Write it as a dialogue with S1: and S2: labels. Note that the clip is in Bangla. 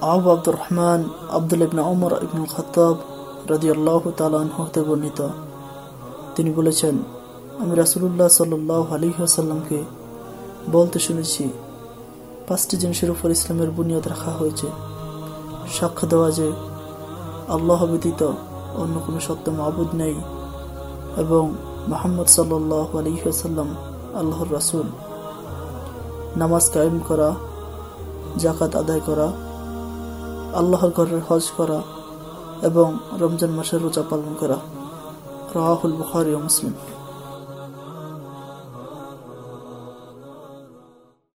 S1: আব আব্দুর রহমান, আব্দুল ইবনা ওমর ইবনুল খতাব রাজি আল্লাহ তালান হতে বর্ণিত। তিনি বলেছেন, আমি রাসুল্লাহ সাল্লাহ আলী আসাল্লামকে বলতে শুনেছি, পাঁচটি জিনিসের উপর ইসলামের বুনিয়াদ রাখা হয়েছে। সাক্ষ্য দেওয়া যে, আল্লাহ ব্যতীত অন্য কোনো সত্য মাবুদ নেই এবং মোহাম্মদ সাল্লাহ আলহিহাসাল্লাম আল্লাহর রাসুল। নামাজ কায়েম করা জাকাত আদায় করা আল্লাহর ঘরের হজ করা এবং রমজান মাসের রোজা পালন করা। রাহুল বুখারি ও মুসলিম।